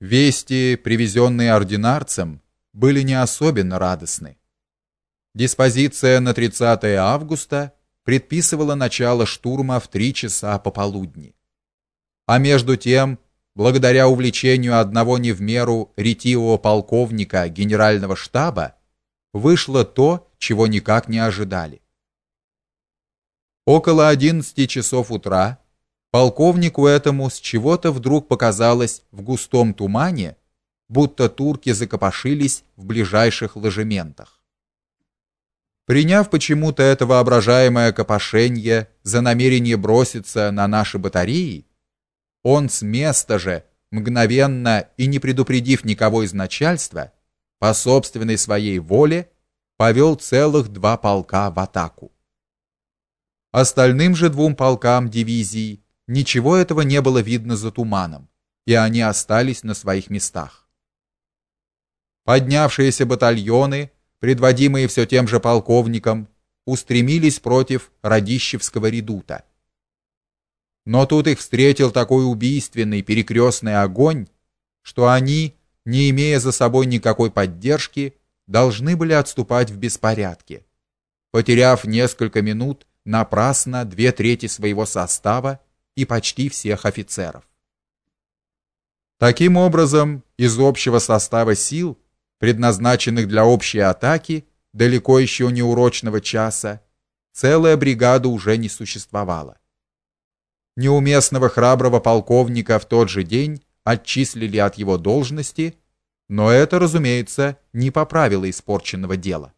Вести, привезенные ординарцем, были не особенно радостны. Диспозиция на 30 августа предписывала начало штурма в 3 часа пополудни. А между тем, благодаря увлечению одного не в меру ретивого полковника генерального штаба, вышло то, чего никак не ожидали. Около 11 часов утра Полковнику этому с чего-то вдруг показалось в густом тумане, будто турки закопошились в ближайших ложементах. Приняв почему-то это воображаемое копошение за намерение броситься на наши батареи, он с места же, мгновенно и не предупредив никого из начальства, по собственной своей воле повел целых два полка в атаку. Остальным же двум полкам дивизии Ничего этого не было видно за туманом, и они остались на своих местах. Поднявшиеся батальоны, предводимые все тем же полковником, устремились против Радищевского редута. Но тут их встретил такой убийственный перекрестный огонь, что они, не имея за собой никакой поддержки, должны были отступать в беспорядке, потеряв несколько минут напрасно две трети своего состава и почти всех офицеров. Таким образом, из общего состава сил, предназначенных для общей атаки, далеко еще не урочного часа, целая бригада уже не существовала. Неуместного храброго полковника в тот же день отчислили от его должности, но это, разумеется, не поправило испорченного дела.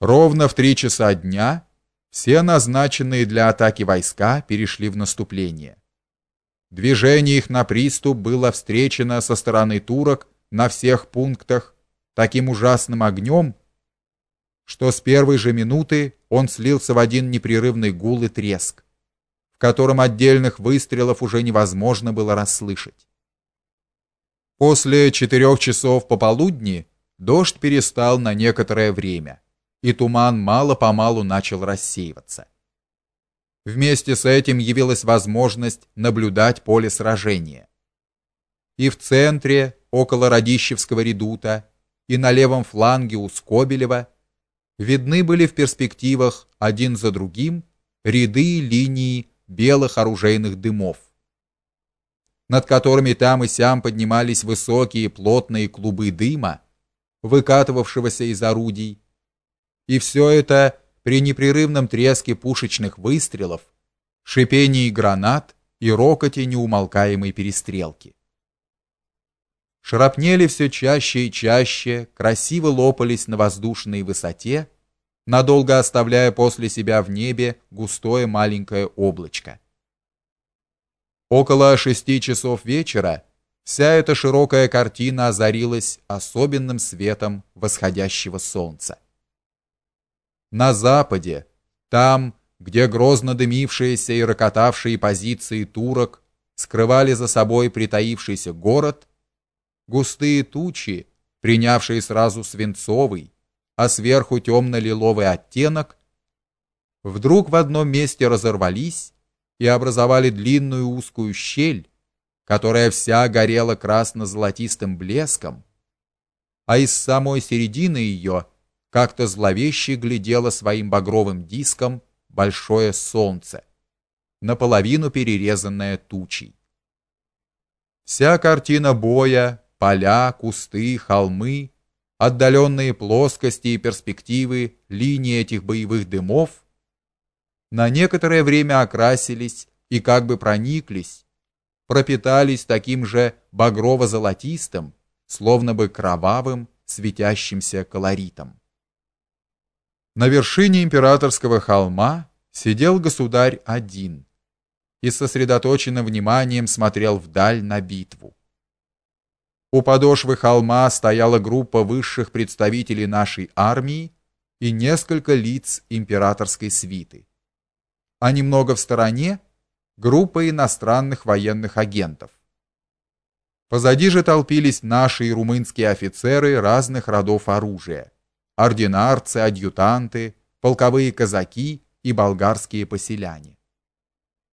Ровно в три часа дня все назначенные для атаки войска перешли в наступление. Движение их на приступ было встречено со стороны турок на всех пунктах таким ужасным огнем, что с первой же минуты он слился в один непрерывный гул и треск, в котором отдельных выстрелов уже невозможно было расслышать. После четырех часов пополудни дождь перестал на некоторое время и туман мало-помалу начал рассеиваться. Вместе с этим явилась возможность наблюдать поле сражения. И в центре, около Радищевского редута, и на левом фланге у Скобелева видны были в перспективах один за другим ряды и линии белых оружейных дымов, над которыми там и сям поднимались высокие плотные клубы дыма, выкатывавшегося из орудий и все это при непрерывном треске пушечных выстрелов, шипении гранат и рокоте неумолкаемой перестрелки. Шрапнели все чаще и чаще, красиво лопались на воздушной высоте, надолго оставляя после себя в небе густое маленькое облачко. Около шести часов вечера вся эта широкая картина озарилась особенным светом восходящего солнца на западе, там, где грозно дымившиеся и рокотавшие позиции турок скрывали за собой притаившийся город, густые тучи, принявшие сразу свинцовый, а сверху темно-лиловый оттенок, вдруг в одном месте разорвались и образовали длинную узкую щель, которая вся горела красно-золотистым блеском, а из самой середины ее как-то зловеще глядело своим багровым диском большое солнце, наполовину перерезанное тучей. Вся картина боя, поля, кусты, холмы, отдаленные плоскости и перспективы линии этих боевых дымов на некоторое время окрасились и как бы прониклись, пропитались таким же багрово-золотистым, словно бы кровавым, светящимся колоритом. На вершине императорского холма сидел государь один и сосредоточенным вниманием смотрел вдаль на битву. У подошвы холма стояла группа высших представителей нашей армии и несколько лиц императорской свиты. А немного в стороне группа иностранных военных агентов. Позади же толпились наши и румынские офицеры разных родов оружия ординарцы, адъютанты, полковые казаки и болгарские поселяне.